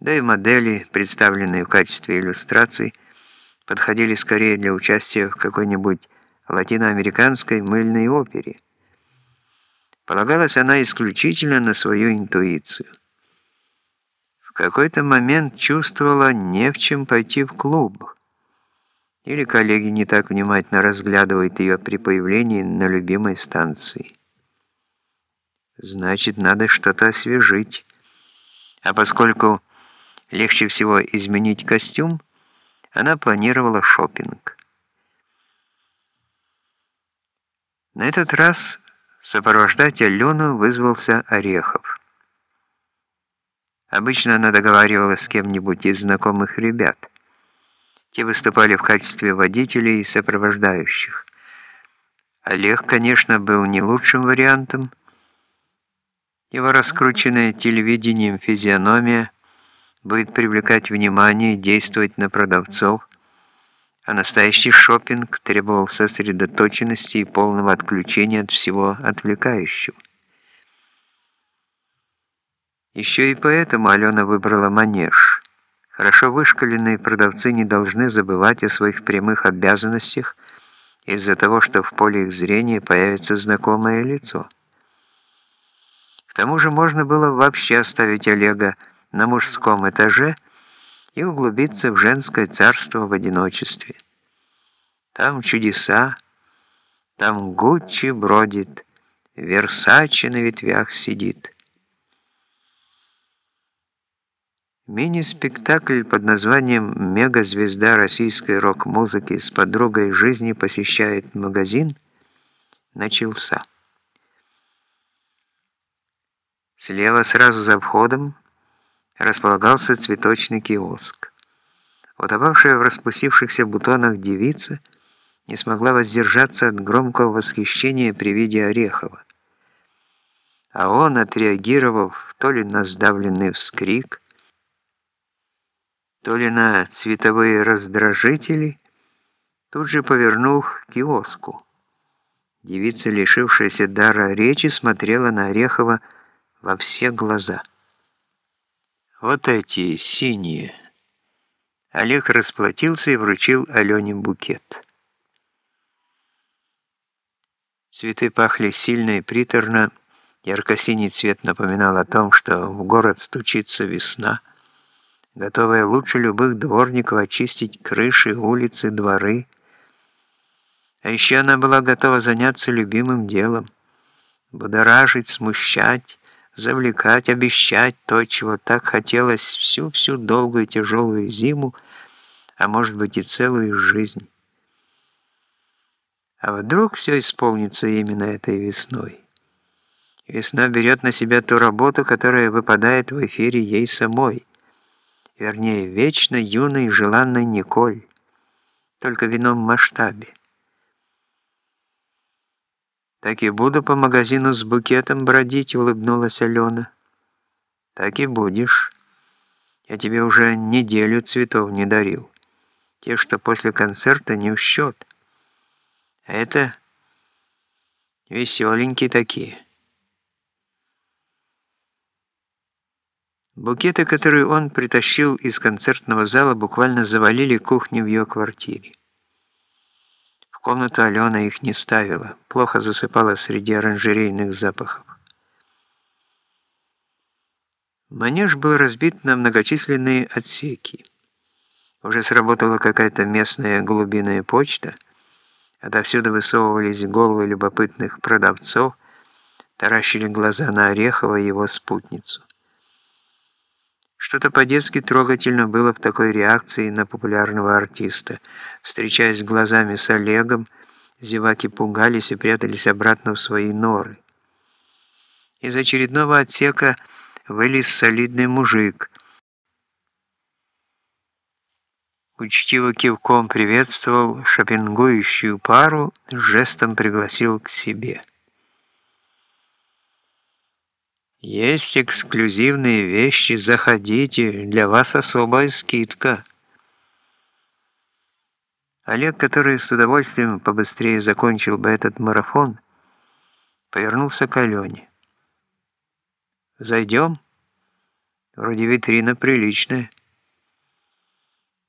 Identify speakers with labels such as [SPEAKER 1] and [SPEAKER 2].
[SPEAKER 1] Да и модели, представленные в качестве иллюстраций, подходили скорее для участия в какой-нибудь латиноамериканской мыльной опере. Полагалась она исключительно на свою интуицию. В какой-то момент чувствовала не в чем пойти в клуб. Или коллеги не так внимательно разглядывают ее при появлении на любимой станции. Значит, надо что-то освежить. А поскольку легче всего изменить костюм, она планировала шопинг. На этот раз сопровождать Алену вызвался Орехов. Обычно она договаривалась с кем-нибудь из знакомых ребят. Те выступали в качестве водителей и сопровождающих. Олег, конечно, был не лучшим вариантом. Его раскрученная телевидением физиономия будет привлекать внимание и действовать на продавцов, а настоящий шопинг требовал сосредоточенности и полного отключения от всего отвлекающего. Еще и поэтому Алена выбрала манеж. Хорошо вышкаленные продавцы не должны забывать о своих прямых обязанностях из-за того, что в поле их зрения появится знакомое лицо. К тому же можно было вообще оставить Олега на мужском этаже и углубиться в женское царство в одиночестве. Там чудеса, там Гуччи бродит, Версачи на ветвях сидит. Мини-спектакль под названием «Мегазвезда российской рок-музыки с подругой жизни посещает магазин» начался. Слева сразу за входом располагался цветочный киоск. Утопавшая в распустившихся бутонах девица не смогла воздержаться от громкого восхищения при виде Орехова. А он, отреагировав то ли на сдавленный вскрик, то ли на цветовые раздражители, тут же повернул к киоску. Девица, лишившаяся дара речи, смотрела на Орехова во все глаза. Вот эти синие. Олег расплатился и вручил Алене букет. Цветы пахли сильно и приторно. Ярко-синий цвет напоминал о том, что в город стучится весна, готовая лучше любых дворников очистить крыши, улицы, дворы. А еще она была готова заняться любимым делом, будоражить, смущать, завлекать, обещать то, чего так хотелось всю-всю долгую тяжелую зиму, а может быть и целую жизнь. А вдруг все исполнится именно этой весной? Весна берет на себя ту работу, которая выпадает в эфире ей самой, вернее, вечно юной желанной Николь, только в ином масштабе. «Так и буду по магазину с букетом бродить», — улыбнулась Алена. «Так и будешь. Я тебе уже неделю цветов не дарил. Те, что после концерта, не в счет. А это веселенькие такие». Букеты, которые он притащил из концертного зала, буквально завалили кухню в ее квартире. В комнату Алена их не ставила, плохо засыпала среди оранжерейных запахов. Манеж был разбит на многочисленные отсеки. Уже сработала какая-то местная глубинная почта, отовсюду высовывались головы любопытных продавцов, таращили глаза на Орехова его спутницу. Что-то по-детски трогательно было в такой реакции на популярного артиста. Встречаясь глазами с Олегом, зеваки пугались и прятались обратно в свои норы. Из очередного отсека вылез солидный мужик. Учтиво кивком приветствовал шопингующую пару, жестом пригласил к себе. Есть эксклюзивные вещи, заходите, для вас особая скидка. Олег, который с удовольствием побыстрее закончил бы этот марафон, повернулся к Алене. «Зайдем?» Вроде витрина приличная.